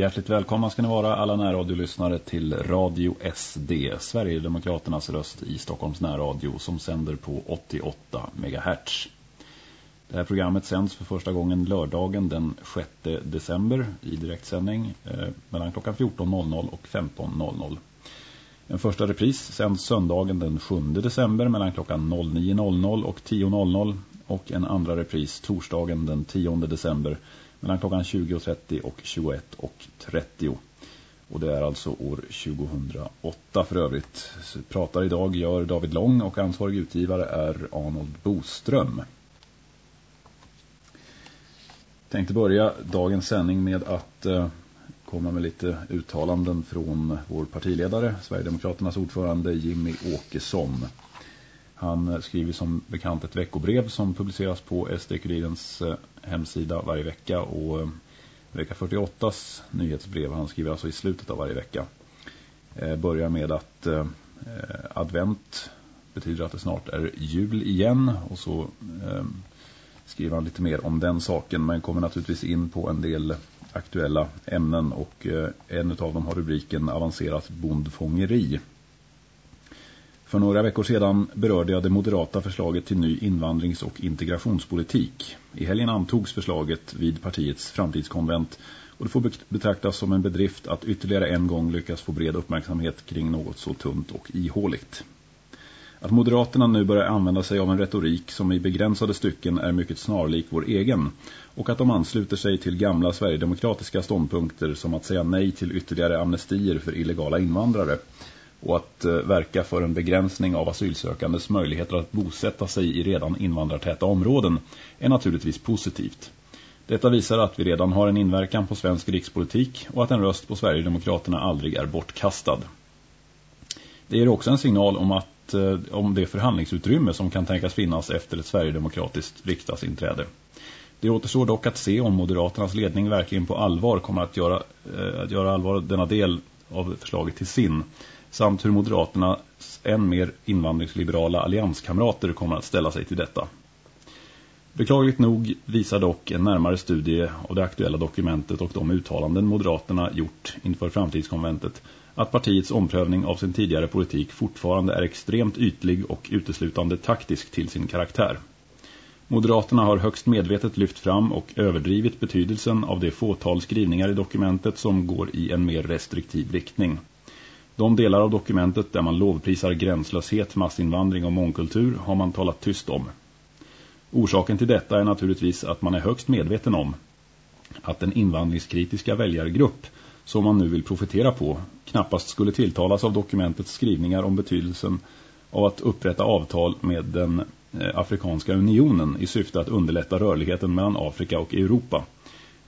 Hjärtligt välkomna ska ni vara alla närradiolyssnare till Radio SD, Sverigedemokraternas röst i Stockholms närradio som sänder på 88 MHz. Det här programmet sänds för första gången lördagen den 6 december i direktsändning eh, mellan klockan 14.00 och 15.00. En första repris sänds söndagen den 7 december mellan klockan 09.00 och 10.00 och en andra repris torsdagen den 10 december mellan klockan 20.30 och 21.30. Och det är alltså år 2008 för övrigt. Pratar idag gör David Lång och ansvarig utgivare är Arnold Boström. Tänkte börja dagens sändning med att eh, komma med lite uttalanden från vår partiledare, Sverigedemokraternas ordförande Jimmy Åkesson. Han skriver som bekant ett veckobrev som publiceras på SD-kurirens eh, hemsida varje vecka och eh, vecka 48s nyhetsbrev han skriver alltså i slutet av varje vecka. Eh, börjar med att advent betyder att det snart är jul igen och så skriver han lite mer om den saken men kommer naturligtvis in på en del aktuella ämnen och en av dem har rubriken Avancerat bondfångeri. För några veckor sedan berörde jag det moderata förslaget till ny invandrings- och integrationspolitik. I helgen antogs förslaget vid partiets framtidskonvent och det får betraktas som en bedrift att ytterligare en gång lyckas få bred uppmärksamhet kring något så tunt och ihåligt. Att Moderaterna nu börjar använda sig av en retorik som i begränsade stycken är mycket snarlik vår egen och att de ansluter sig till gamla sverigedemokratiska ståndpunkter som att säga nej till ytterligare amnestier för illegala invandrare och att eh, verka för en begränsning av asylsökandes möjligheter att bosätta sig i redan invandrartäta områden är naturligtvis positivt. Detta visar att vi redan har en inverkan på svensk rikspolitik och att en röst på Sverigedemokraterna aldrig är bortkastad. Det ger också en signal om, att, eh, om det förhandlingsutrymme som kan tänkas finnas efter ett Sverigedemokratiskt riksdagsinträde. Det återstår dock att se om Moderaternas ledning verkligen på allvar kommer att göra, eh, att göra allvar denna del av förslaget till sin samt hur Moderaternas än mer invandringsliberala allianskamrater kommer att ställa sig till detta. Beklagligt nog visar dock en närmare studie av det aktuella dokumentet och de uttalanden Moderaterna gjort inför framtidskonventet att partiets omprövning av sin tidigare politik fortfarande är extremt ytlig och uteslutande taktisk till sin karaktär. Moderaterna har högst medvetet lyft fram och överdrivit betydelsen av det fåtal skrivningar i dokumentet som går i en mer restriktiv riktning. De delar av dokumentet där man lovprisar gränslöshet, massinvandring och mångkultur har man talat tyst om. Orsaken till detta är naturligtvis att man är högst medveten om att den invandringskritiska väljargrupp som man nu vill profitera på knappast skulle tilltalas av dokumentets skrivningar om betydelsen av att upprätta avtal med den eh, Afrikanska unionen i syfte att underlätta rörligheten mellan Afrika och Europa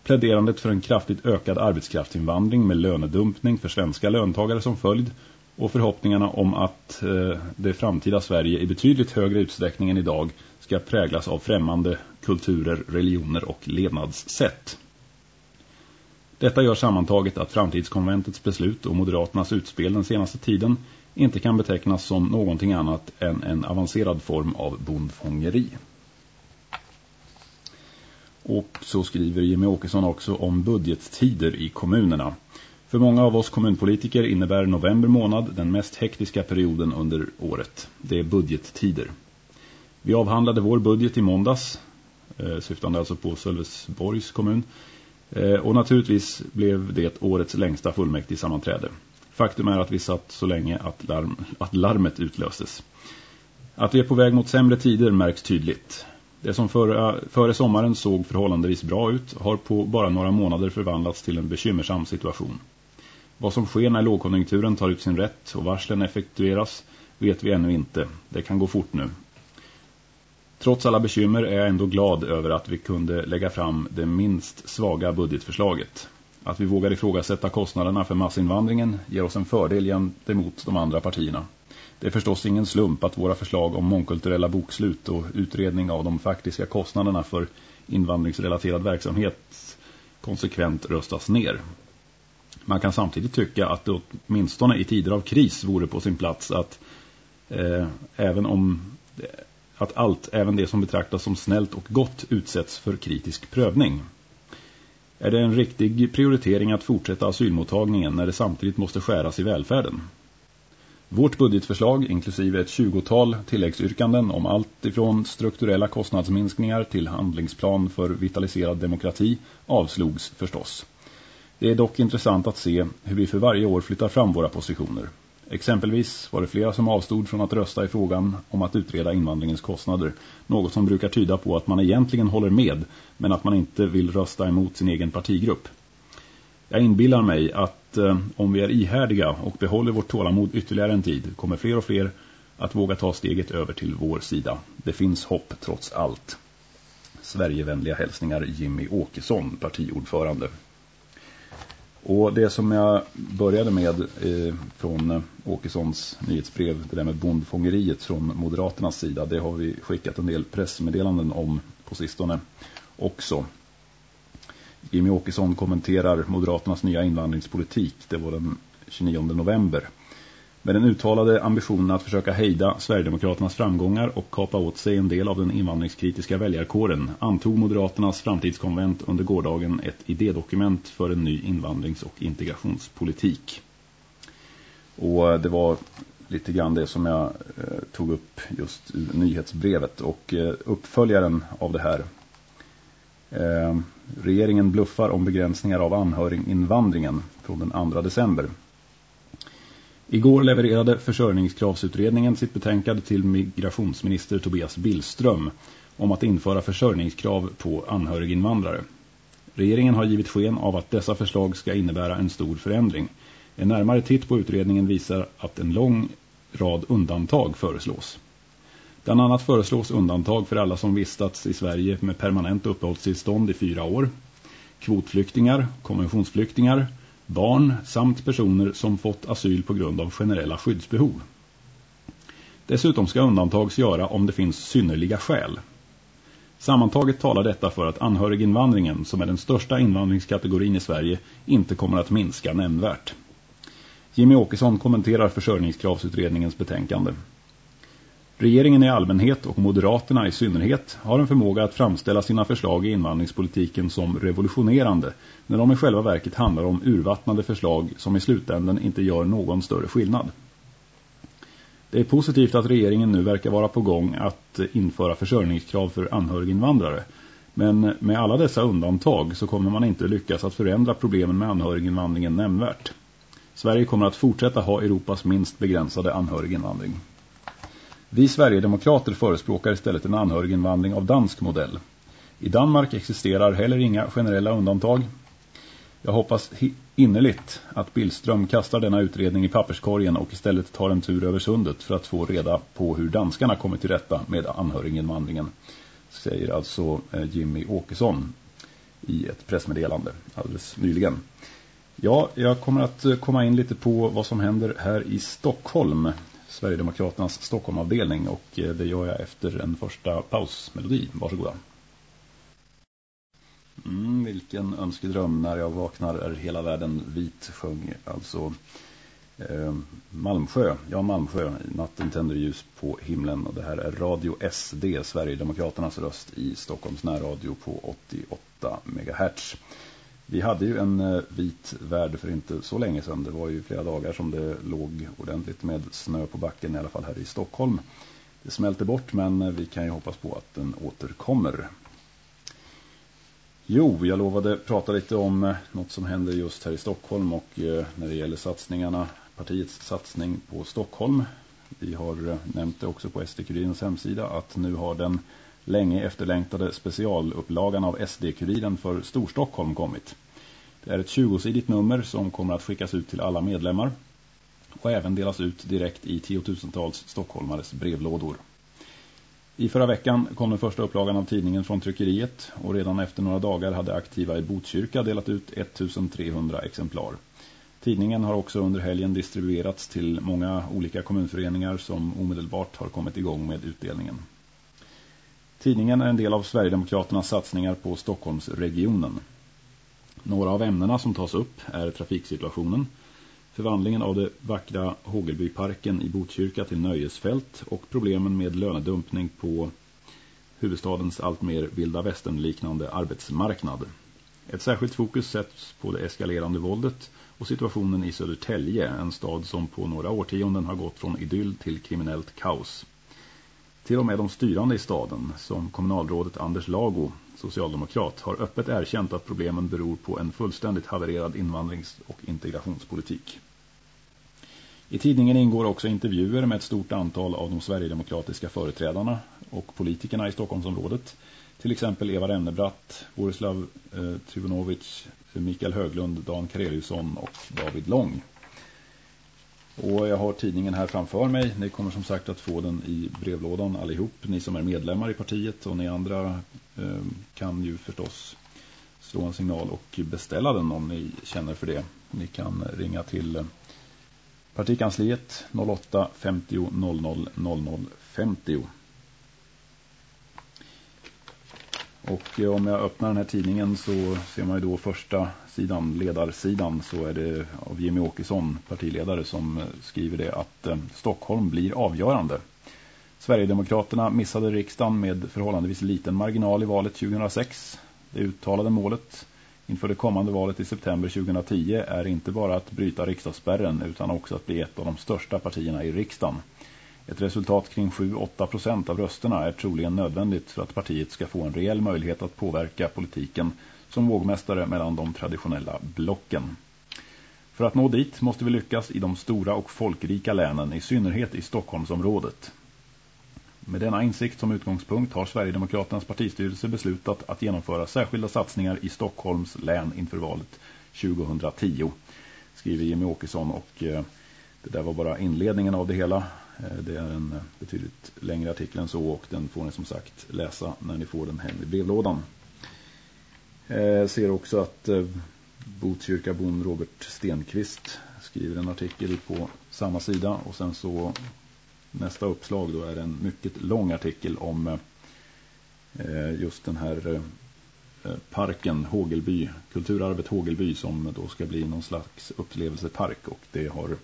pläderandet för en kraftigt ökad arbetskraftsinvandring med lönedumpning för svenska löntagare som följd och förhoppningarna om att eh, det framtida Sverige i betydligt högre utsträckning än idag ska präglas av främmande kulturer, religioner och levnadssätt. Detta gör sammantaget att framtidskonventets beslut och Moderaternas utspel den senaste tiden inte kan betecknas som någonting annat än en avancerad form av bondfångeri. Och så skriver Jimmy Åkesson också om budgettider i kommunerna. För många av oss kommunpolitiker innebär november månad den mest hektiska perioden under året. Det är budgettider. Vi avhandlade vår budget i måndags, eh, syftande alltså på Sölvesborgs kommun. Eh, och naturligtvis blev det årets längsta fullmäktige sammanträde. Faktum är att vi satt så länge att, larm, att larmet utlöstes. Att vi är på väg mot sämre tider märks tydligt. Det som före, före sommaren såg förhållandevis bra ut har på bara några månader förvandlats till en bekymmersam situation. Vad som sker när lågkonjunkturen tar ut sin rätt och varslen effektueras vet vi ännu inte. Det kan gå fort nu. Trots alla bekymmer är jag ändå glad över att vi kunde lägga fram det minst svaga budgetförslaget. Att vi vågar ifrågasätta kostnaderna för massinvandringen ger oss en fördel gentemot de andra partierna. Det är förstås ingen slump att våra förslag om mångkulturella bokslut och utredning av de faktiska kostnaderna för invandringsrelaterad verksamhet konsekvent röstas ner. Man kan samtidigt tycka att det åtminstone i tider av kris vore på sin plats att eh, även om att allt, även det som betraktas som snällt och gott utsätts för kritisk prövning. Är det en riktig prioritering att fortsätta asylmottagningen när det samtidigt måste skäras i välfärden? Vårt budgetförslag, inklusive ett tjugotal tilläggsyrkanden om allt ifrån strukturella kostnadsminskningar till handlingsplan för vitaliserad demokrati, avslogs förstås. Det är dock intressant att se hur vi för varje år flyttar fram våra positioner. Exempelvis var det flera som avstod från att rösta i frågan om att utreda invandringens kostnader. Något som brukar tyda på att man egentligen håller med men att man inte vill rösta emot sin egen partigrupp. Jag inbillar mig att eh, om vi är ihärdiga och behåller vårt tålamod ytterligare en tid kommer fler och fler att våga ta steget över till vår sida. Det finns hopp trots allt. Sverigevänliga hälsningar Jimmy Åkesson, partiordförande. Och det som jag började med eh, från eh, Åkessons nyhetsbrev, det där med bondfångeriet från Moderaternas sida, det har vi skickat en del pressmeddelanden om på sistone också. Jimmy Åkesson kommenterar Moderaternas nya invandringspolitik, det var den 29 november. Med den uttalade ambitionen att försöka hejda Sverigedemokraternas framgångar och kapa åt sig en del av den invandringskritiska väljarkåren antog Moderaternas framtidskonvent under gårdagen ett idédokument för en ny invandrings- och integrationspolitik. Och eh, det var lite grann det som jag eh, tog upp just ur nyhetsbrevet och eh, uppföljaren av det här. Eh, regeringen bluffar om begränsningar av anhöriginvandringen från den 2 december. Igår levererade försörjningskravsutredningen sitt betänkande till migrationsminister Tobias Billström om att införa försörjningskrav på anhöriginvandrare. Regeringen har givit sken av att dessa förslag ska innebära en stor förändring. En närmare titt på utredningen visar att en lång rad undantag föreslås. Bland annat föreslås undantag för alla som vistats i Sverige med permanent uppehållstillstånd i fyra år, kvotflyktingar, konventionsflyktingar, barn samt personer som fått asyl på grund av generella skyddsbehov. Dessutom ska undantags göra om det finns synnerliga skäl. Sammantaget talar detta för att anhöriginvandringen, som är den största invandringskategorin i Sverige, inte kommer att minska nämnvärt. Jimmy Åkesson kommenterar försörjningskravsutredningens betänkande. Regeringen i allmänhet och Moderaterna i synnerhet har en förmåga att framställa sina förslag i invandringspolitiken som revolutionerande när de i själva verket handlar om urvattnade förslag som i slutänden inte gör någon större skillnad. Det är positivt att regeringen nu verkar vara på gång att införa försörjningskrav för anhöriginvandrare. Men med alla dessa undantag så kommer man inte lyckas att förändra problemen med anhöriginvandringen nämnvärt. Sverige kommer att fortsätta ha Europas minst begränsade anhöriginvandring. Vi Sverigedemokrater förespråkar istället en anhöriginvandring av dansk modell. I Danmark existerar heller inga generella undantag. Jag hoppas innerligt att Billström kastar denna utredning i papperskorgen och istället tar en tur över sundet för att få reda på hur danskarna kommer till rätta med anhöriginvandringen, säger alltså eh, Jimmy Åkesson i ett pressmeddelande alldeles nyligen. Ja, jag kommer att eh, komma in lite på vad som händer här i Stockholm. Sverigedemokraternas Stockholmavdelning och eh, det gör jag efter en första pausmelodi. Varsågoda. Mm, vilken önskedröm när jag vaknar är hela världen vit sjöng alltså eh, Malmsjö, ja Malmsjö, natten tänder ljus på himlen och det här är Radio SD, Sverigedemokraternas röst i Stockholms närradio på 88 MHz. Vi hade ju en eh, vit värld för inte så länge sedan. Det var ju flera dagar som det låg ordentligt med snö på backen i alla fall här i Stockholm. Det smälter bort men eh, vi kan ju hoppas på att den återkommer. Jo, jag lovade prata lite om eh, något som händer just här i Stockholm och när det gäller satsningarna, partiets satsning på Stockholm. Vi har nämnt det också på SD-kurirens hemsida att nu har den länge efterlängtade specialupplagan av SD-kuriren för Storstockholm kommit. Det är ett 20-sidigt nummer som kommer att skickas ut till alla medlemmar och även delas ut direkt i tiotusentals stockholmares brevlådor. I förra veckan kom den första upplagan av tidningen från tryckeriet och redan efter några dagar hade aktiva i Botkyrka delat ut 1300 exemplar. Tidningen har också under helgen distribuerats till många olika kommunföreningar som omedelbart har kommit igång med utdelningen. Tidningen är en del av Sverigedemokraternas satsningar på Stockholmsregionen. Några av ämnena som tas upp är trafiksituationen, förvandlingen av det vackra Hågelbyparken i Botkyrka till nöjesfält och problemen med lönedumpning på huvudstadens allt mer vilda västernliknande arbetsmarknad. Ett särskilt fokus sätts på det eskalerande våldet och situationen i Södertälje, en stad som på några årtionden har gått från idyll till kriminellt kaos. Till och med de styrande i staden, som kommunalrådet Anders Lago, socialdemokrat, har öppet erkänt att problemen beror på en fullständigt havererad invandrings- och integrationspolitik. I tidningen ingår också intervjuer med ett stort antal av de sverigedemokratiska företrädarna och politikerna i Stockholmsområdet. Till exempel Eva Rennebratt, Borislav eh, Trivunovic, Mikael Höglund, Dan Kareliusson och David Lång. Och jag har tidningen här framför mig. Ni kommer som sagt att få den i brevlådan allihop. Ni som är medlemmar i partiet och ni andra eh, kan ju förstås slå en signal och beställa den om ni känner för det. Ni kan ringa till eh, partikansliet 08 50 00 00 50. Och eh, om jag öppnar den här tidningen så ser man ju då första sidan, ledarsidan, så är det av Jimmy Åkesson, partiledare, som eh, skriver det att eh, Stockholm blir avgörande. Sverigedemokraterna missade riksdagen med förhållandevis liten marginal i valet 2006. Det uttalade målet inför det kommande valet i september 2010 är inte bara att bryta riksdagsspärren utan också att bli ett av de största partierna i riksdagen. Ett resultat kring 7-8 procent av rösterna är troligen nödvändigt för att partiet ska få en reell möjlighet att påverka politiken som vågmästare mellan de traditionella blocken. För att nå dit måste vi lyckas i de stora och folkrika länen, i synnerhet i Stockholmsområdet. Med denna insikt som utgångspunkt har Sverigedemokraternas partistyrelse beslutat att genomföra särskilda satsningar i Stockholms län inför valet 2010, skriver Jimmy Åkesson och eh, det där var bara inledningen av det hela. Eh, det är en betydligt längre artikel än så och den får ni som sagt läsa när ni får den hem i brevlådan. Jag eh, ser också att eh, Botkyrkabon Robert Stenqvist skriver en artikel på samma sida och sen så nästa uppslag då är en mycket lång artikel om eh, just den här eh, parken Hågelby, kulturarvet Hågelby som då ska bli någon slags upplevelsepark och det har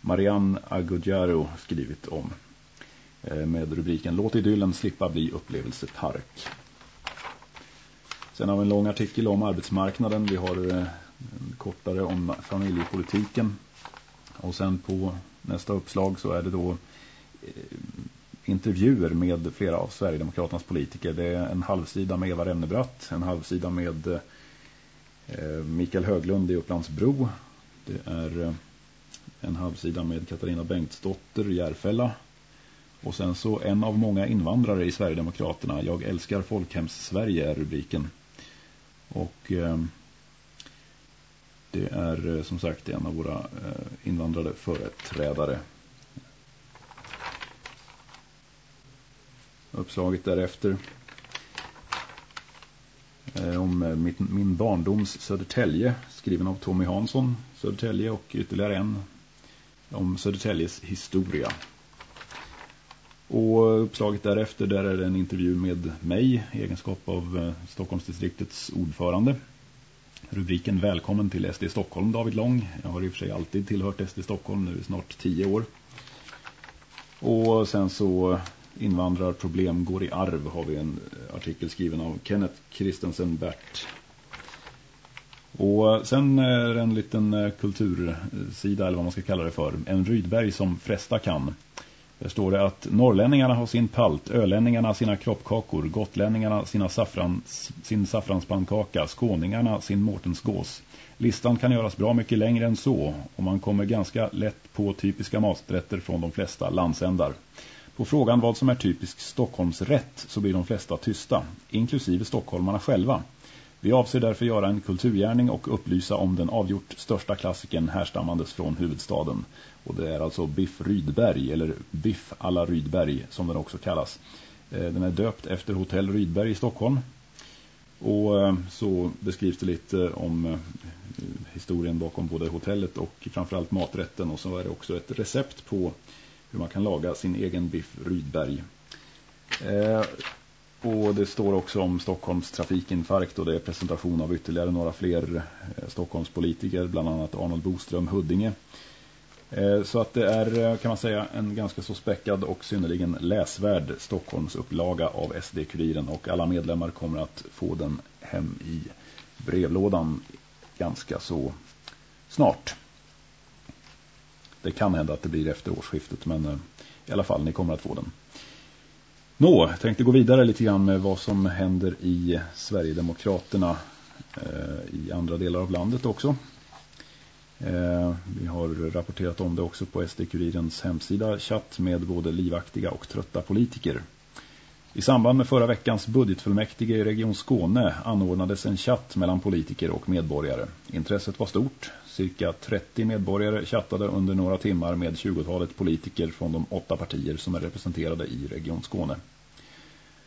Marianne Agudjaro skrivit om eh, med rubriken Låt idyllen slippa bli upplevelsepark. Sen har vi en lång artikel om arbetsmarknaden. Vi har en kortare om familjepolitiken. Och sen på nästa uppslag så är det då eh, intervjuer med flera av Sverigedemokraternas politiker. Det är en halvsida med Eva Rennebratt, en halvsida med eh, Mikael Höglund i Upplandsbro. Det är en halvsida med Katarina Bengtsdotter i Järfälla. Och sen så en av många invandrare i Sverigedemokraterna. Jag älskar folkhems-Sverige är rubriken. Och ehm, det är eh, som sagt en av våra eh, invandrade företrädare. uppslaget därefter. Eh, om mitt, min barndoms Södertälje, skriven av Tommy Hansson, Södertälje och ytterligare en om Södertäljes historia. Och uppslaget därefter där är det en intervju med mig i egenskap av eh, Stockholmsdistriktets ordförande. Rubriken Välkommen till SD Stockholm David Lång. Jag har i och för sig alltid tillhört SD Stockholm nu snart tio år. Och sen så invandrarproblem går i arv har vi en eh, artikel skriven av Kenneth Christensen Bert. Och sen är det en liten eh, kultursida eller vad man ska kalla det för. En Rydberg som fresta kan. Där står det att norrlänningarna har sin palt, ölänningarna sina kroppkakor, gotlänningarna sina saffrans, sin saffranspannkaka, skåningarna sin mårtensgås. Listan kan göras bra mycket längre än så och man kommer ganska lätt på typiska maträtter från de flesta landsändar. På frågan vad som är typisk Stockholmsrätt så blir de flesta tysta, inklusive stockholmarna själva. Vi avser därför göra en kulturgärning och upplysa om den avgjort största klassiken härstammandes från huvudstaden. Och det är alltså Biff Rydberg, eller Biff alla Rydberg som den också kallas. Eh, den är döpt efter Hotell Rydberg i Stockholm. Och eh, så beskrivs det lite eh, om historien bakom både hotellet och framförallt maträtten. Och så är det också ett recept på hur man kan laga sin egen biff Rydberg. Och det står också om Stockholms trafikinfarkt och det är presentation av ytterligare några fler eh, Stockholmspolitiker, bland annat Arnold Boström Huddinge. Eh, så att det är eh, kan man säga en ganska så späckad och synnerligen läsvärd Stockholms upplaga av SD-kuriren och alla medlemmar kommer att få den hem i brevlådan ganska så snart. Det kan hända att det blir efter årsskiftet men i alla fall, ni kommer att få den. Nå, jag tänkte gå vidare lite grann med vad som händer i Sverigedemokraterna eh, i andra delar av landet också. Eh, vi har rapporterat om det också på SD-kurirens hemsida chatt med både livaktiga och trötta politiker. I samband med förra veckans budgetfullmäktige i Region Skåne anordnades en chatt mellan politiker och medborgare. Intresset var stort. Cirka 30 medborgare chattade under några timmar med 20-talet politiker från de åtta partier som är representerade i Region Skåne.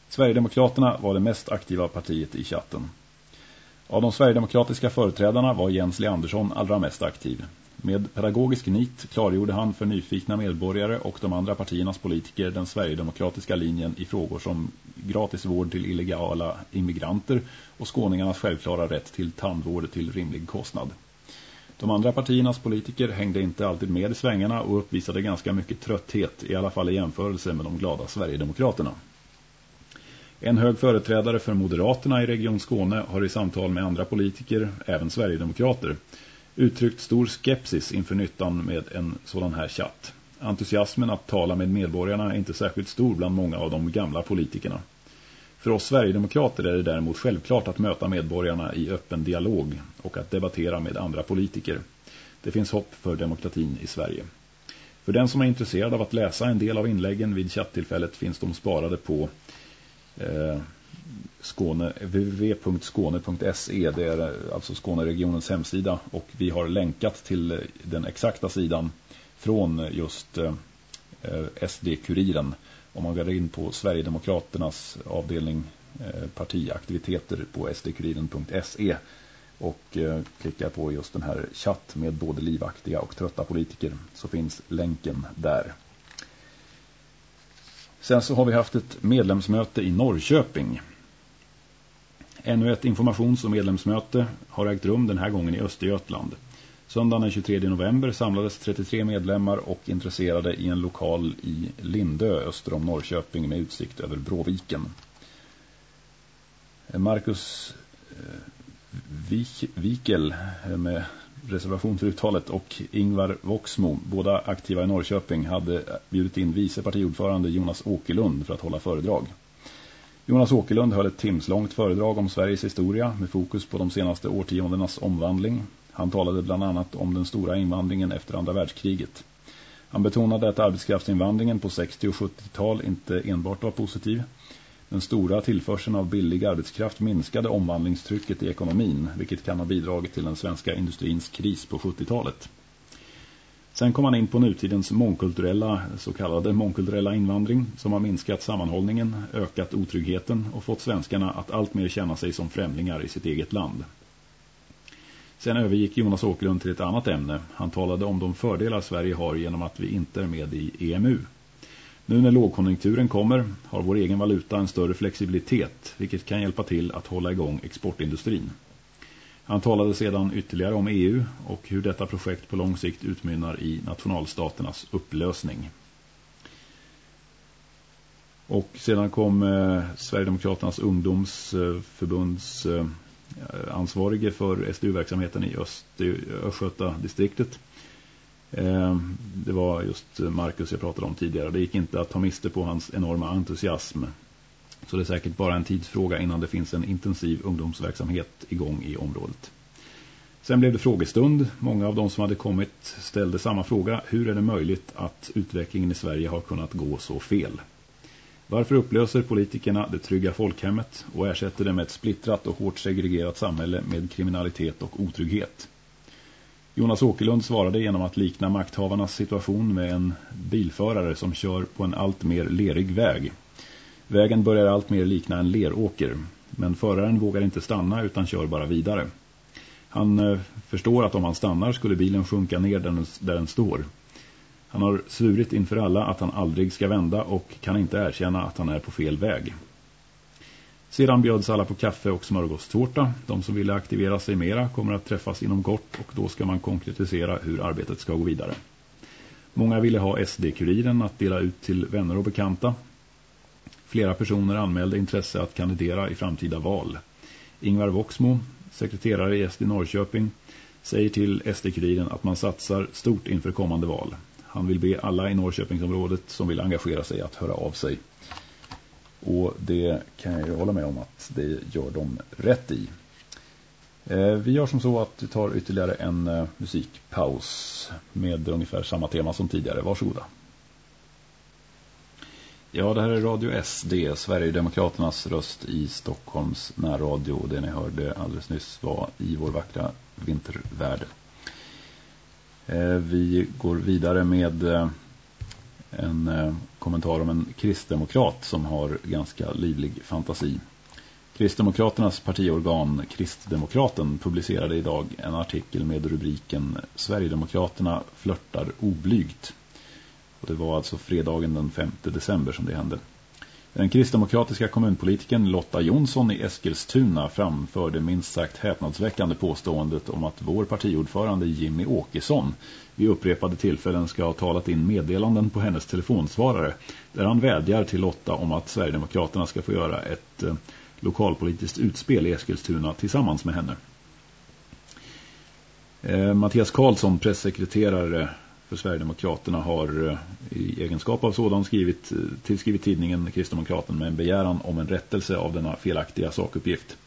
Sverigedemokraterna var det mest aktiva partiet i chatten. Av de sverigedemokratiska företrädarna var Jens Leandersson allra mest aktiv. Med pedagogisk nit klargjorde han för nyfikna medborgare och de andra partiernas politiker den sverigedemokratiska linjen i frågor som gratis vård till illegala immigranter och skåningarnas självklara rätt till tandvård till rimlig kostnad. De andra partiernas politiker hängde inte alltid med i svängarna och uppvisade ganska mycket trötthet, i alla fall i jämförelse med de glada Sverigedemokraterna. En hög företrädare för Moderaterna i Region Skåne har i samtal med andra politiker, även Sverigedemokrater, uttryckt stor skepsis inför nyttan med en sådan här chatt. Entusiasmen att tala med medborgarna är inte särskilt stor bland många av de gamla politikerna. För oss Sverigedemokrater är det däremot självklart att möta medborgarna i öppen dialog och att debattera med andra politiker. Det finns hopp för demokratin i Sverige. För den som är intresserad av att läsa en del av inläggen vid chatttillfället finns de sparade på eh, Skåne, www.skåne.se det är eh, alltså Skåneregionens hemsida och vi har länkat till eh, den exakta sidan från just eh, Eh, SD-kuriren om man går in på Sverigedemokraternas avdelning eh, partiaktiviteter på sdkuriren.se och eh, klickar på just den här chatt med både livaktiga och trötta politiker så finns länken där. Sen så har vi haft ett medlemsmöte i Norrköping. Ännu ett informations- och medlemsmöte har ägt rum den här gången i Östergötland. Söndagen den 23 november samlades 33 medlemmar och intresserade i en lokal i Lindö öster om Norrköping med utsikt över Bråviken. Marcus eh, Wikel eh, med reservation för uttalet och Ingvar Voxmo, båda aktiva i Norrköping, hade eh, bjudit in vice partiordförande Jonas Åkerlund för att hålla föredrag. Jonas Åkerlund höll ett timslångt föredrag om Sveriges historia med fokus på de senaste årtiondenas omvandling. Han talade bland annat om den stora invandringen efter andra världskriget. Han betonade att arbetskraftsinvandringen på 60- och 70-tal inte enbart var positiv. Den stora tillförseln av billig arbetskraft minskade omvandlingstrycket i ekonomin, vilket kan ha bidragit till den svenska industrins kris på 70-talet. Sen kom han in på nutidens mångkulturella, så kallade mångkulturella invandring som har minskat sammanhållningen, ökat otryggheten och fått svenskarna att allt mer känna sig som främlingar i sitt eget land. Sen övergick Jonas Åkerlund till ett annat ämne. Han talade om de fördelar Sverige har genom att vi inte är med i EMU. Nu när lågkonjunkturen kommer har vår egen valuta en större flexibilitet vilket kan hjälpa till att hålla igång exportindustrin. Han talade sedan ytterligare om EU och hur detta projekt på lång sikt utmynnar i nationalstaternas upplösning. Och sedan kom eh, Sverigedemokraternas ungdomsförbunds eh, eh Eh, ansvarige för SDU-verksamheten i Östgöta distriktet. Eh, det var just Marcus jag pratade om tidigare. Det gick inte att ta miste på hans enorma entusiasm. Så det är säkert bara en tidsfråga innan det finns en intensiv ungdomsverksamhet igång i området. Sen blev det frågestund. Många av de som hade kommit ställde samma fråga. Hur är det möjligt att utvecklingen i Sverige har kunnat gå så fel? Varför upplöser politikerna det trygga folkhemmet och ersätter det med ett splittrat och hårt segregerat samhälle med kriminalitet och otrygghet? Jonas Åkerlund svarade genom att likna makthavarnas situation med en bilförare som kör på en allt mer lerig väg. Vägen börjar allt mer likna en leråker, men föraren vågar inte stanna utan kör bara vidare. Han eh, förstår att om han stannar skulle bilen sjunka ner där den står. Han har svurit inför alla att han aldrig ska vända och kan inte erkänna att han är på fel väg. Sedan bjöds alla på kaffe och smörgåstårta. De som ville aktivera sig mera kommer att träffas inom kort och då ska man konkretisera hur arbetet ska gå vidare. Många ville ha SD-kuriren att dela ut till vänner och bekanta. Flera personer anmälde intresse att kandidera i framtida val. Ingvar Voxmo sekreterare i SD Norrköping, säger till SD-kuriren att man satsar stort inför kommande val. Han vill be alla i Norrköpingsområdet som vill engagera sig att höra av sig. Och det kan jag ju hålla med om att det gör de rätt i. Eh, vi gör som så att vi tar ytterligare en eh, musikpaus med ungefär samma tema som tidigare. Varsågoda. Ja, det här är Radio SD, Sverigedemokraternas röst i Stockholms närradio. Det ni hörde alldeles nyss var i vår vackra vintervärld. Eh, vi går vidare med eh, en eh, kommentar om en kristdemokrat som har ganska livlig fantasi. Kristdemokraternas partiorgan Kristdemokraten publicerade idag en artikel med rubriken Sverigedemokraterna flörtar oblygt. Och det var alltså fredagen den 5 december som det hände. Den kristdemokratiska kommunpolitiken Lotta Jonsson i Eskilstuna framförde minst sagt häpnadsväckande påståendet om att vår partiordförande Jimmy Åkesson vid upprepade tillfällen ska ha talat in meddelanden på hennes telefonsvarare där han vädjar till Lotta om att Sverigedemokraterna ska få göra ett eh, lokalpolitiskt utspel i Eskilstuna tillsammans med henne. Eh, Mattias Karlsson, pressekreterare för Sverigedemokraterna, har eh, i egenskap av sådan skrivit, eh, tillskrivit tidningen Kristdemokraten med en begäran om en rättelse av denna felaktiga sakuppgift.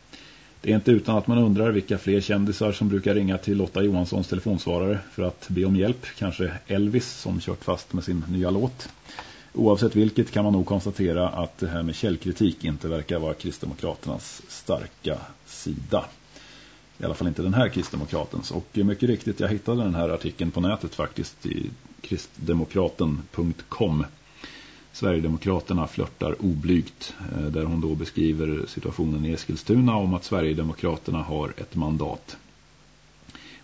Det är inte utan att man undrar vilka fler kändisar som brukar ringa till Lotta Johanssons telefonsvarare för att be om hjälp. Kanske Elvis som kört fast med sin nya låt. Oavsett vilket kan man nog konstatera att det här med källkritik inte verkar vara Kristdemokraternas starka sida. I alla fall inte den här Kristdemokratens. Och mycket riktigt, jag hittade den här artikeln på nätet faktiskt i kristdemokraten.com. Sverigedemokraterna flörtar oblygt eh, där hon då beskriver situationen i Eskilstuna om att Sverigedemokraterna har ett mandat.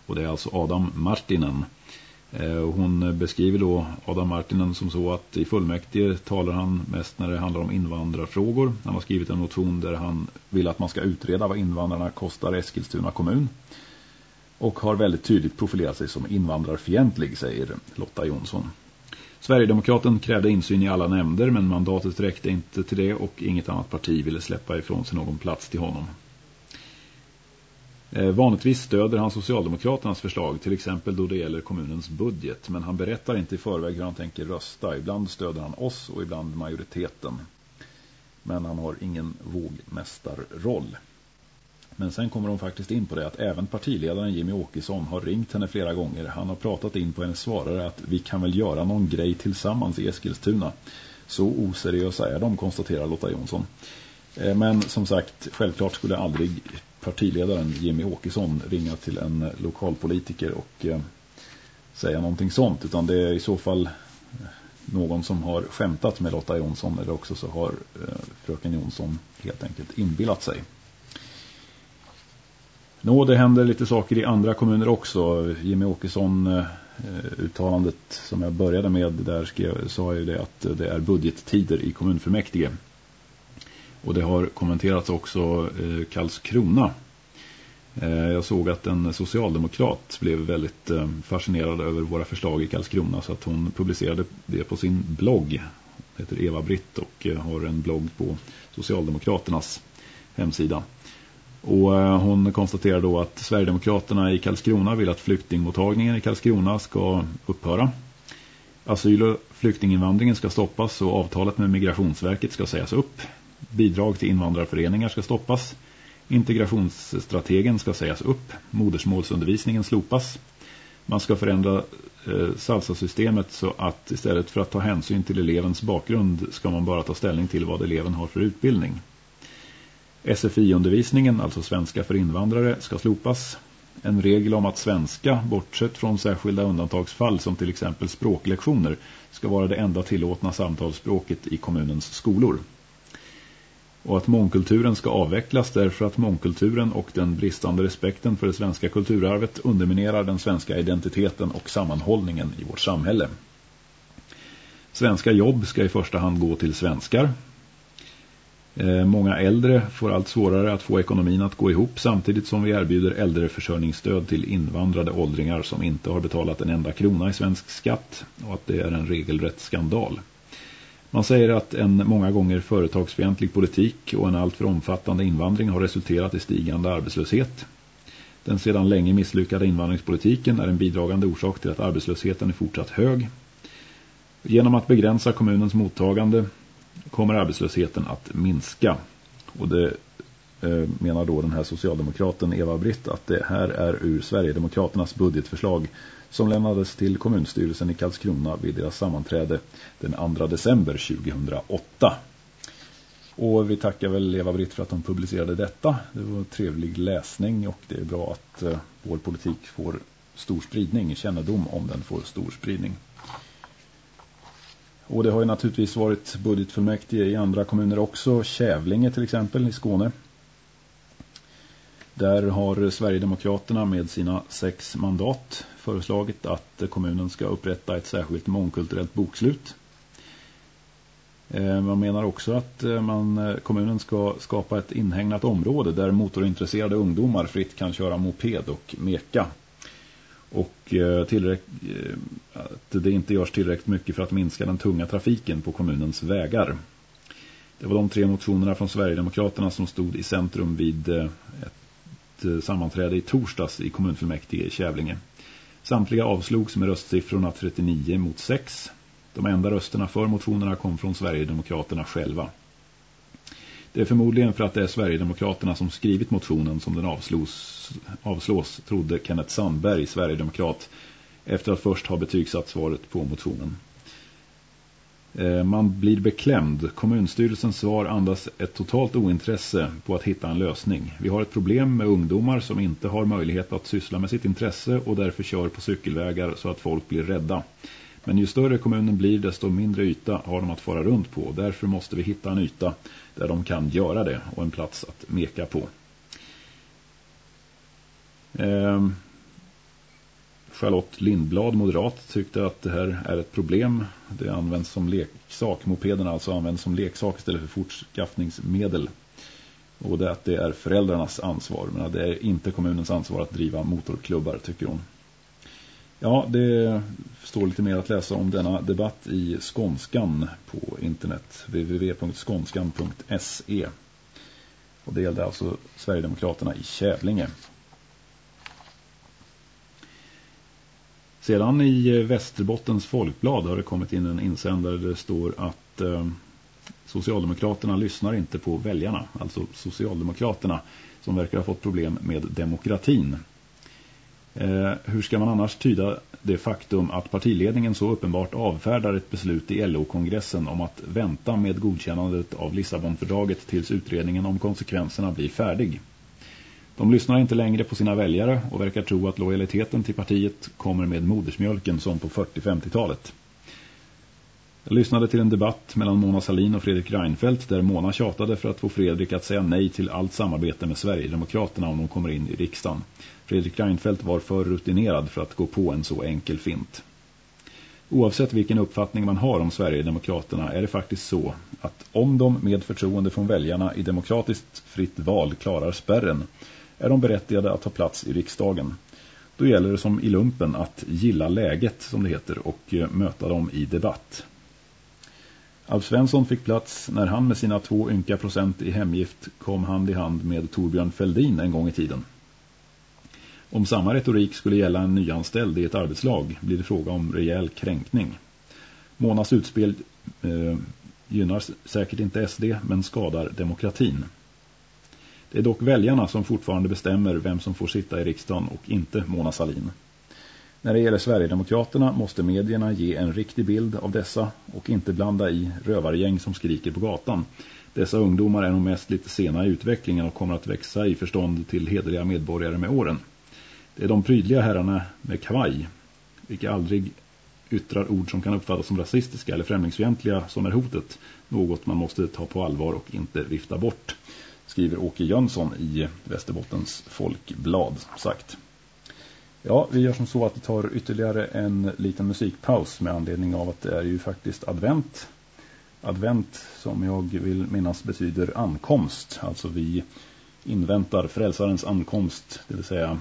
Och det är alltså Adam Martinen Eh, hon beskriver då Adam Martinen som så att i fullmäktige talar han mest när det handlar om invandrarfrågor. Han har skrivit en motion där han vill att man ska utreda vad invandrarna kostar Eskilstuna kommun. Och har väldigt tydligt profilerat sig som invandrarfientlig, säger Lotta Jonsson. Sverigedemokraten krävde insyn i alla nämnder men mandatet räckte inte till det och inget annat parti ville släppa ifrån sig någon plats till honom. Eh, vanligtvis stöder han Socialdemokraternas förslag, till exempel då det gäller kommunens budget. Men han berättar inte i förväg hur han tänker rösta. Ibland stöder han oss och ibland majoriteten. Men han har ingen vågmästarroll. Men sen kommer de faktiskt in på det att även partiledaren Jimmy Åkesson har ringt henne flera gånger. Han har pratat in på hennes svarare att vi kan väl göra någon grej tillsammans i Eskilstuna. Så oseriösa är de, konstaterar Lotta Jonsson. Eh, men som sagt, självklart skulle aldrig partiledaren Jimmy Åkesson ringa till en lokalpolitiker och eh, säga någonting sånt. Utan det är i så fall eh, någon som har skämtat med Lotta Jonsson eller också så har eh, fröken Jonsson helt enkelt inbillat sig. Nå, det händer lite saker i andra kommuner också. Jimmy Åkesson eh, uttalandet som jag började med där skrev, sa ju det att det är budgettider i kommunfullmäktige. Och det har kommenterats också eh, Karlskrona. Eh, jag såg att en socialdemokrat blev väldigt eh, fascinerad över våra förslag i Karlskrona så att hon publicerade det på sin blogg. Det heter Eva Britt och eh, har en blogg på Socialdemokraternas hemsida. Och eh, hon konstaterar då att Sverigedemokraterna i Karlskrona vill att flyktingmottagningen i Karlskrona ska upphöra. Asyl- och flyktinginvandringen ska stoppas och avtalet med Migrationsverket ska sägas upp. Bidrag till invandrarföreningar ska stoppas. Integrationsstrategen ska sägas upp. Modersmålsundervisningen slopas. Man ska förändra eh, salsa-systemet så att istället för att ta hänsyn till elevens bakgrund ska man bara ta ställning till vad eleven har för utbildning. SFI-undervisningen, alltså svenska för invandrare, ska slopas. En regel om att svenska, bortsett från särskilda undantagsfall som till exempel språklektioner, ska vara det enda tillåtna samtalsspråket i kommunens skolor och att mångkulturen ska avvecklas därför att mångkulturen och den bristande respekten för det svenska kulturarvet underminerar den svenska identiteten och sammanhållningen i vårt samhälle. Svenska jobb ska i första hand gå till svenskar. Eh, många äldre får allt svårare att få ekonomin att gå ihop samtidigt som vi erbjuder äldreförsörjningsstöd till invandrade åldringar som inte har betalat en enda krona i svensk skatt och att det är en regelrätt skandal. Man säger att en många gånger företagsfientlig politik och en alltför omfattande invandring har resulterat i stigande arbetslöshet. Den sedan länge misslyckade invandringspolitiken är en bidragande orsak till att arbetslösheten är fortsatt hög. Genom att begränsa kommunens mottagande kommer arbetslösheten att minska. Och det eh, menar då den här socialdemokraten Eva Britt att det här är ur Sverigedemokraternas budgetförslag som lämnades till kommunstyrelsen i Karlskrona vid deras sammanträde den 2 december 2008. Och vi tackar väl Eva Britt för att hon publicerade detta. Det var trevlig läsning och det är bra att eh, vår politik får stor spridning, kännedom om den får stor spridning. Och det har ju naturligtvis varit budgetfullmäktige i andra kommuner också. Kävlinge till exempel i Skåne. Där har Sverigedemokraterna med sina sex mandat föreslagit att kommunen ska upprätta ett särskilt mångkulturellt bokslut. Eh, man menar också att eh, man, eh, kommunen ska skapa ett inhägnat område där motorintresserade ungdomar fritt kan köra moped och meka. Och att det inte görs tillräckligt mycket för att minska den tunga trafiken på kommunens vägar. Det var de tre motionerna från Sverigedemokraterna som stod i centrum vid ett sammanträde i torsdags i kommunfullmäktige i Kävlinge. Samtliga avslogs med röstsiffrorna 39 mot 6. De enda rösterna för motionerna kom från Sverigedemokraterna själva. Det är förmodligen för att det är Sverigedemokraterna som skrivit motionen som den avslås, avslås trodde Kenneth Sandberg, Sverigedemokrat, efter att först ha betygsatt svaret på motionen. Eh, man blir beklämd. Kommunstyrelsens svar andas ett totalt ointresse på att hitta en lösning. Vi har ett problem med ungdomar som inte har möjlighet att syssla med sitt intresse och därför kör på cykelvägar så att folk blir rädda. Men ju större kommunen blir desto mindre yta har de att fara runt på. Därför måste vi hitta en yta där de kan göra det och en plats att meka på. Ehm. Charlotte Lindblad, moderat, tyckte att det här är ett problem. Det används som leksak. Mopederna alltså används som leksak istället för fortskaffningsmedel. Och det att det är föräldrarnas ansvar. Men det är inte kommunens ansvar att driva motorklubbar, tycker hon. Ja, det står lite mer att läsa om denna debatt i Skånskan på internet. www.skånskan.se Och det gällde alltså Sverigedemokraterna i Kävlinge. Sedan i eh, Västerbottens folkblad har det kommit in en insändare där det står att eh, Socialdemokraterna lyssnar inte på väljarna. Alltså Socialdemokraterna som verkar ha fått problem med demokratin. Eh, hur ska man annars tyda det faktum att partiledningen så uppenbart avfärdar ett beslut i LO-kongressen om att vänta med godkännandet av Lissabonfördraget tills utredningen om konsekvenserna blir färdig? De lyssnar inte längre på sina väljare och verkar tro att lojaliteten till partiet kommer med modersmjölken som på 40-50-talet. Jag lyssnade till en debatt mellan Mona Salin och Fredrik Reinfeldt där Mona tjatade för att få Fredrik att säga nej till allt samarbete med Sverigedemokraterna om de kommer in i riksdagen. Fredrik Reinfeldt var för rutinerad för att gå på en så enkel fint. Oavsett vilken uppfattning man har om Sverigedemokraterna är det faktiskt så att om de med förtroende från väljarna i demokratiskt fritt val klarar spärren är de berättigade att ta plats i riksdagen. Då gäller det som i lumpen att gilla läget som det heter och eh, möta dem i debatt. Alf Svensson fick plats när han med sina två ynka procent i hemgift kom hand i hand med Torbjörn Fälldin en gång i tiden. Om samma retorik skulle gälla en nyanställd i ett arbetslag blir det fråga om rejäl kränkning. Monas utspel eh, gynnar säkert inte SD men skadar demokratin. Det är dock väljarna som fortfarande bestämmer vem som får sitta i riksdagen och inte Mona Salin. När det gäller Sverigedemokraterna måste medierna ge en riktig bild av dessa och inte blanda i rövargäng som skriker på gatan. Dessa ungdomar är nog mest lite sena i utvecklingen och kommer att växa i förstånd till hederliga medborgare med åren. Det är de prydliga herrarna med kavaj, vilka aldrig yttrar ord som kan uppfattas som rasistiska eller främlingsfientliga som är hotet. Något man måste ta på allvar och inte vifta bort skriver Åke Jönsson i Västerbottens folkblad sagt. Ja, vi gör som så att vi tar ytterligare en liten musikpaus med anledning av att det är ju faktiskt advent. Advent som jag vill minnas betyder ankomst. Alltså vi inväntar frälsarens ankomst, det vill säga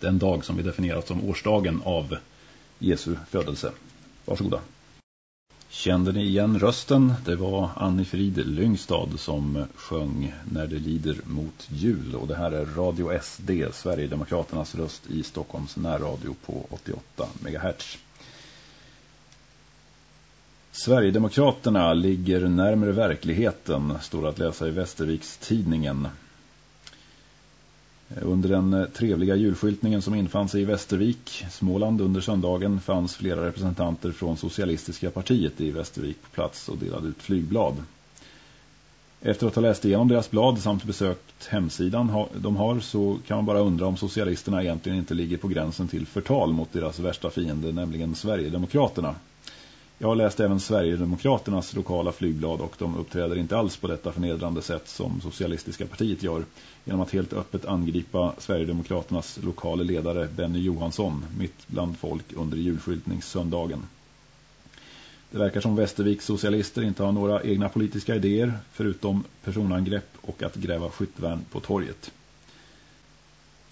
den dag som vi definierat som årsdagen av Jesu födelse. Varsågoda. Kände ni igen rösten? Det var Annie-Frid Lyngstad som sjöng När det lider mot jul. Och det här är Radio SD, Sverigedemokraternas röst i Stockholms närradio på 88 MHz. Sverigedemokraterna ligger närmare verkligheten, står att läsa i Västerviks tidningen. Under den trevliga julskyltningen som infann sig i Västervik, Småland under söndagen fanns flera representanter från Socialistiska partiet i Västervik på plats och delade ut flygblad. Efter att ha läst igenom deras blad samt besökt hemsidan de har så kan man bara undra om socialisterna egentligen inte ligger på gränsen till förtal mot deras värsta fiende, nämligen Sverigedemokraterna. Jag har läst även Sverigedemokraternas lokala flygblad och de uppträder inte alls på detta förnedrande sätt som Socialistiska partiet gör genom att helt öppet angripa Sverigedemokraternas lokala ledare Benny Johansson mitt bland folk under julskyltningssöndagen. Det verkar som Västerviks socialister inte har några egna politiska idéer förutom personangrepp och att gräva skyttvärn på torget.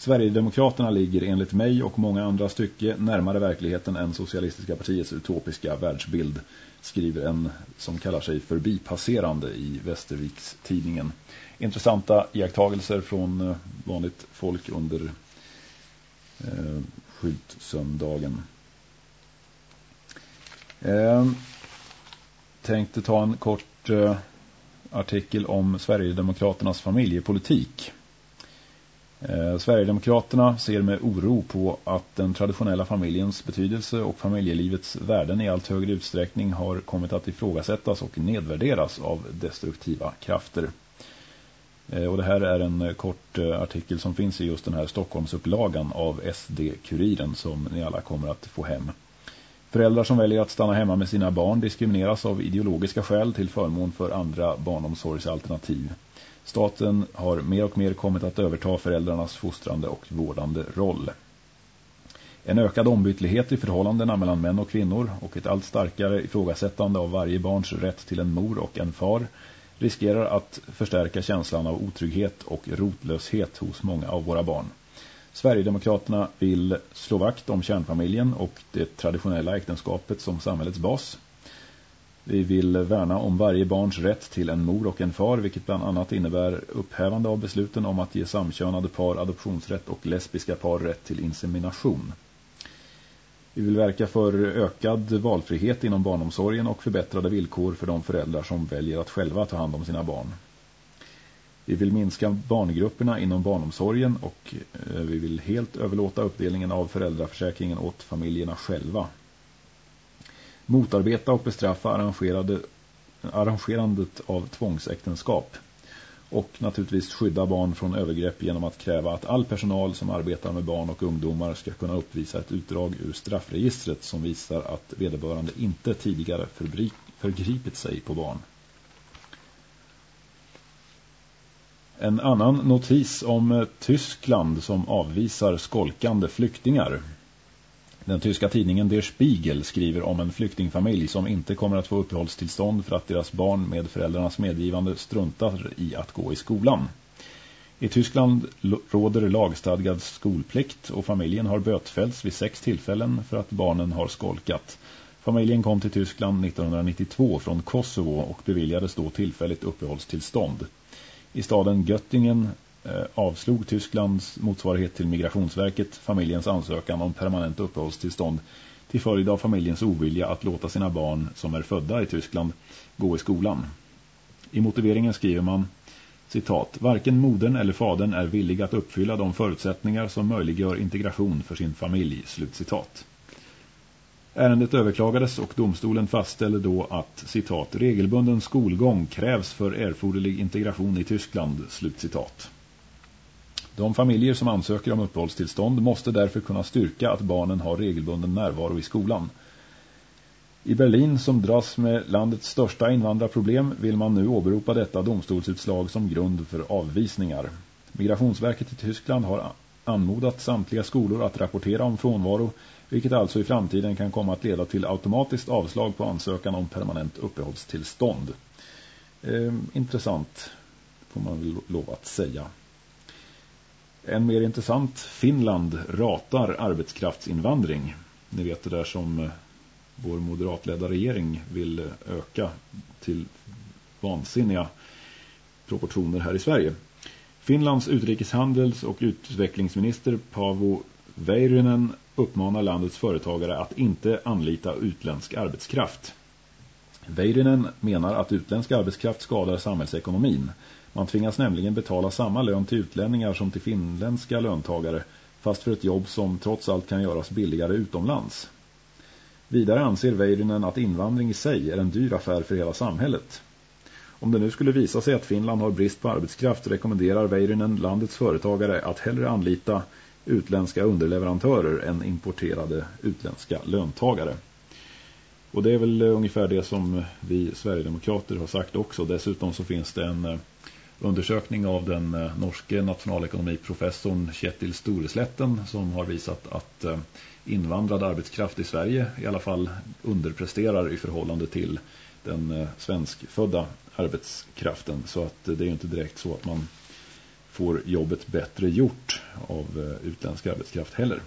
Sverigedemokraterna ligger enligt mig och många andra stycke närmare verkligheten än Socialistiska partiets utopiska världsbild, skriver en som kallar sig förbipasserande i Västerviks tidningen. Intressanta iakttagelser från eh, vanligt folk under eh, skyltsöndagen. Eh, tänkte ta en kort eh, artikel om Sverigedemokraternas familjepolitik. Eh, Sverigedemokraterna ser med oro på att den traditionella familjens betydelse och familjelivets värden i allt högre utsträckning har kommit att ifrågasättas och nedvärderas av destruktiva krafter. Eh, och det här är en kort eh, artikel som finns i just den här Stockholmsupplagan av SD-kuriren som ni alla kommer att få hem. Föräldrar som väljer att stanna hemma med sina barn diskrimineras av ideologiska skäl till förmån för andra barnomsorgsalternativ. Staten har mer och mer kommit att överta föräldrarnas fostrande och vårdande roll. En ökad ombytlighet i förhållandena mellan män och kvinnor och ett allt starkare ifrågasättande av varje barns rätt till en mor och en far riskerar att förstärka känslan av otrygghet och rotlöshet hos många av våra barn. Sverigedemokraterna vill slå vakt om kärnfamiljen och det traditionella äktenskapet som samhällets bas. Vi vill värna om varje barns rätt till en mor och en far vilket bland annat innebär upphävande av besluten om att ge samkönade par adoptionsrätt och lesbiska par rätt till insemination. Vi vill verka för ökad valfrihet inom barnomsorgen och förbättrade villkor för de föräldrar som väljer att själva ta hand om sina barn. Vi vill minska barngrupperna inom barnomsorgen och eh, vi vill helt överlåta uppdelningen av föräldraförsäkringen åt familjerna själva motarbeta och bestraffa arrangerade, arrangerandet av tvångsäktenskap och naturligtvis skydda barn från övergrepp genom att kräva att all personal som arbetar med barn och ungdomar ska kunna uppvisa ett utdrag ur straffregistret som visar att vederbörande inte tidigare förgripit sig på barn. En annan notis om eh, Tyskland som avvisar skolkande flyktingar. Den tyska tidningen Der Spiegel skriver om en flyktingfamilj som inte kommer att få uppehållstillstånd för att deras barn med föräldrarnas medgivande struntar i att gå i skolan. I Tyskland råder lagstadgad skolplikt och familjen har bötfällts vid sex tillfällen för att barnen har skolkat. Familjen kom till Tyskland 1992 från Kosovo och beviljades då tillfälligt uppehållstillstånd. I staden Göttingen Eh, avslog Tysklands motsvarighet till Migrationsverket familjens ansökan om permanent uppehållstillstånd till följd av familjens ovilja att låta sina barn som är födda i Tyskland gå i skolan. I motiveringen skriver man citat, varken modern eller fadern är villig att uppfylla de förutsättningar som möjliggör integration för sin familj, slutcitat. Ärendet överklagades och domstolen fastställde då att, citat, regelbunden skolgång krävs för erforderlig integration i Tyskland, slutcitat. De familjer som ansöker om uppehållstillstånd måste därför kunna styrka att barnen har regelbunden närvaro i skolan. I Berlin, som dras med landets största invandrarproblem, vill man nu åberopa detta domstolsutslag som grund för avvisningar. Migrationsverket i Tyskland har anmodat samtliga skolor att rapportera om frånvaro, vilket alltså i framtiden kan komma att leda till automatiskt avslag på ansökan om permanent uppehållstillstånd. Ehm, intressant, får man väl lov att säga. En mer intressant, Finland ratar arbetskraftsinvandring. Ni vet det där som eh, vår moderatledda regering vill eh, öka till vansinniga proportioner här i Sverige. Finlands utrikeshandels- och utvecklingsminister Paavo Väyrynen uppmanar landets företagare att inte anlita utländsk arbetskraft. Väyrynen menar att utländsk arbetskraft skadar samhällsekonomin. Man tvingas nämligen betala samma lön till utlänningar som till finländska löntagare fast för ett jobb som trots allt kan göras billigare utomlands. Vidare anser Väyrynen att invandring i sig är en dyr affär för hela samhället. Om det nu skulle visa sig att Finland har brist på arbetskraft rekommenderar Väyrynen landets företagare att hellre anlita utländska underleverantörer än importerade utländska löntagare. Och det är väl ungefär det som vi Sverigedemokrater har sagt också. Dessutom så finns det en eh, undersökning av den eh, norske nationalekonomiprofessorn Kjetil Storesletten som har visat att eh, invandrad arbetskraft i Sverige i alla fall underpresterar i förhållande till den eh, svenskfödda arbetskraften. Så att det är inte direkt så att man får jobbet bättre gjort av utländsk arbetskraft heller.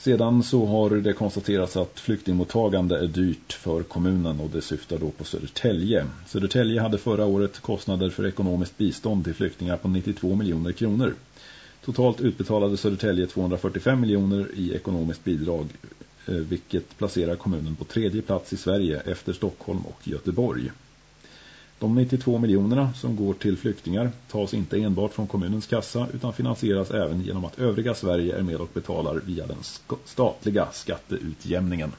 Sedan så har det konstaterats att flyktingmottagande är dyrt för kommunen och det syftar då på Södertälje. Södertälje hade förra året kostnader för ekonomiskt bistånd till flyktingar på 92 miljoner kronor. Totalt utbetalade Södertälje 245 miljoner i ekonomiskt bidrag eh, vilket placerar kommunen på tredje plats i Sverige efter Stockholm och Göteborg. De 92 miljonerna som går till flyktingar tas inte enbart från kommunens kassa utan finansieras även genom att övriga Sverige är med och betalar via den statliga skatteutjämningen.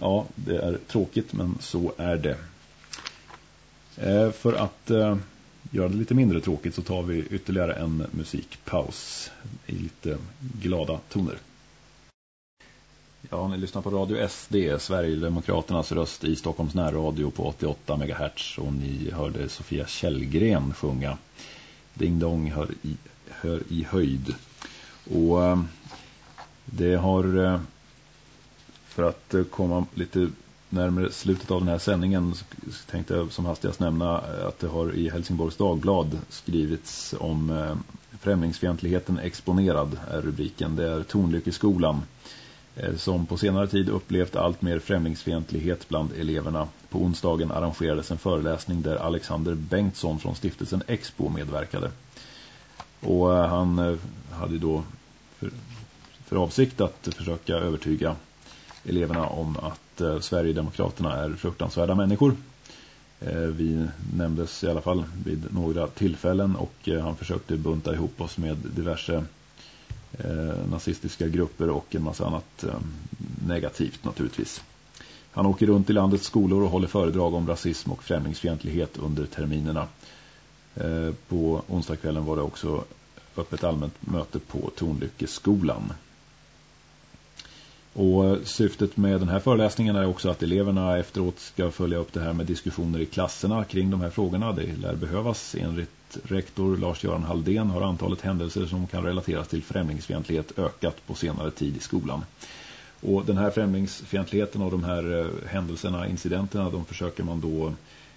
Ja, det är tråkigt men så är det. Eh, för att eh, göra det lite mindre tråkigt så tar vi ytterligare en musikpaus i lite glada toner. Ja, ni lyssnar på Radio SD, Sverigedemokraternas röst i Stockholms närradio på 88 MHz och ni hörde Sofia Källgren sjunga Ding Dong hör i, hör i höjd. Och eh, det har, eh, för att eh, komma lite närmare slutet av den här sändningen så tänkte jag som hastigast nämna att det har i Helsingborgs Dagblad skrivits om främlingsfientligheten exponerad är rubriken. Det är Tornlyckeskolan. skolan Eh, som på senare tid upplevt allt mer främlingsfientlighet bland eleverna. På onsdagen arrangerades en föreläsning där Alexander Bengtsson från stiftelsen Expo medverkade. Och eh, han eh, hade då för, för avsikt att försöka övertyga eleverna om att Sverigedemokraterna är fruktansvärda människor. Vi nämndes i alla fall vid några tillfällen och han försökte bunta ihop oss med diverse Eh, nazistiska grupper och en massa annat eh, negativt naturligtvis. Han åker runt i landets skolor och håller föredrag om rasism och främlingsfientlighet under terminerna. Eh, på onsdagskvällen var det också öppet allmänt möte på Tornlyckeskolan. Och syftet med den här föreläsningen är också att eleverna efteråt ska följa upp det här med diskussioner i klasserna kring de här frågorna. Det lär behövas. Enligt rektor Lars-Göran Haldén har antalet händelser som kan relateras till främlingsfientlighet ökat på senare tid i skolan. Och den här främlingsfientligheten och de här eh, händelserna, incidenterna, de försöker man då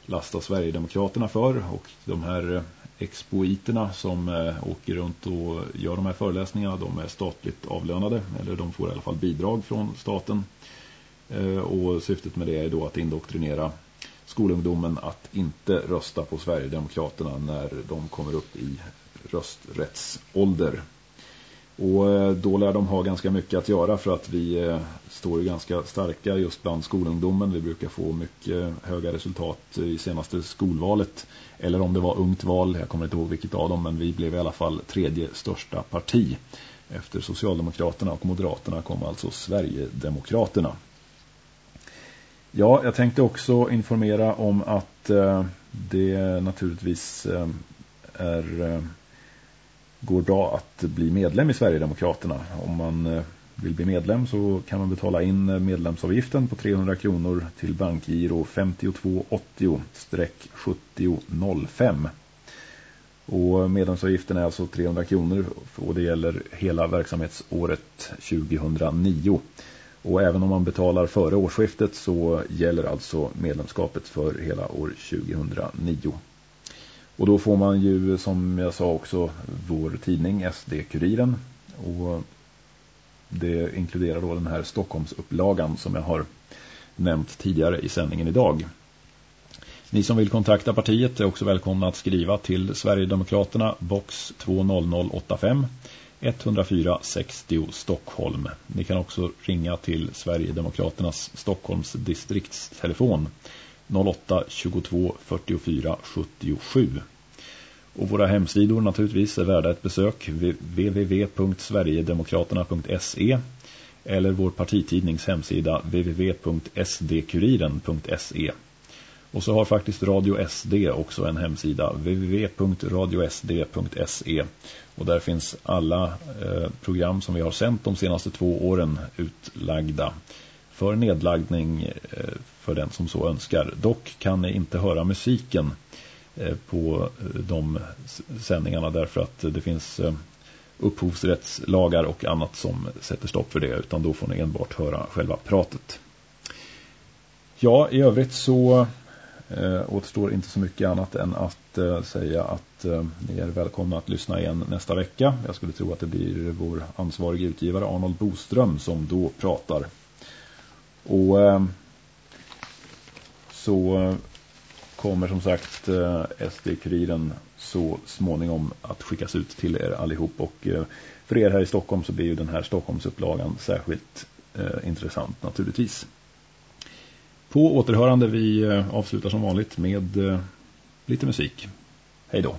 lasta Sverigedemokraterna för. Och de här eh, expoiterna som eh, åker runt och gör de här föreläsningarna, de är statligt avlönade. Eller de får i alla fall bidrag från staten. Eh, och syftet med det är då att indoktrinera skolungdomen att inte rösta på Sverigedemokraterna när de kommer upp i rösträttsålder. Och eh, då lär de ha ganska mycket att göra för att vi eh, står ju ganska starka just bland skolungdomen. Vi brukar få mycket höga resultat eh, i senaste skolvalet. Eller om det var ungt val, jag kommer inte ihåg vilket av dem, men vi blev i alla fall tredje största parti. Efter Socialdemokraterna och Moderaterna kom alltså Sverigedemokraterna. Ja, jag tänkte också informera om att det naturligtvis är går bra att bli medlem i Sverigedemokraterna. Om man eh, vill bli medlem så kan man betala in eh, medlemsavgiften på 300 kronor till bankgiro 5280-7005. Och medlemsavgiften är alltså 300 kronor och det gäller hela verksamhetsåret 2009. Och även om man betalar före årsskiftet så gäller alltså medlemskapet för hela år 2009. Och då får man ju, som jag sa också, vår tidning SD-kuriren. Och Det inkluderar då den här Stockholmsupplagan som jag har nämnt tidigare i sändningen idag. Ni som vill kontakta partiet är också välkomna att skriva till Sverigedemokraterna box 20085 104 60 Stockholm. Ni kan också ringa till Sverigedemokraternas Stockholms distriktstelefon 08 22 44 77. Och våra hemsidor naturligtvis är värda ett besök www.sverigedemokraterna.se eller vår partitidnings hemsida www.sdkuriren.se. Och så har faktiskt Radio SD också en hemsida www.radiosd.se och där finns alla eh, program som vi har sänt de senaste två åren utlagda för nedlagning eh, för den som så önskar. Dock kan ni inte höra musiken eh, på eh, de sändningarna därför att det finns upphovsrättslagar och annat som sätter stopp för det utan då får ni enbart höra själva pratet. Ja, i övrigt så eh, återstår inte så mycket annat än att eh, säga att eh, ni är välkomna att lyssna igen nästa vecka. Jag skulle tro att det blir vår ansvarige utgivare Arnold Boström som då pratar. Och eh, så kommer som sagt eh, SD-kuriren så småningom att skickas ut till er allihop och eh, för er här i Stockholm så blir ju den här Stockholmsupplagan särskilt intressant naturligtvis. På återhörande vi avslutar som vanligt med lite musik. Hej då!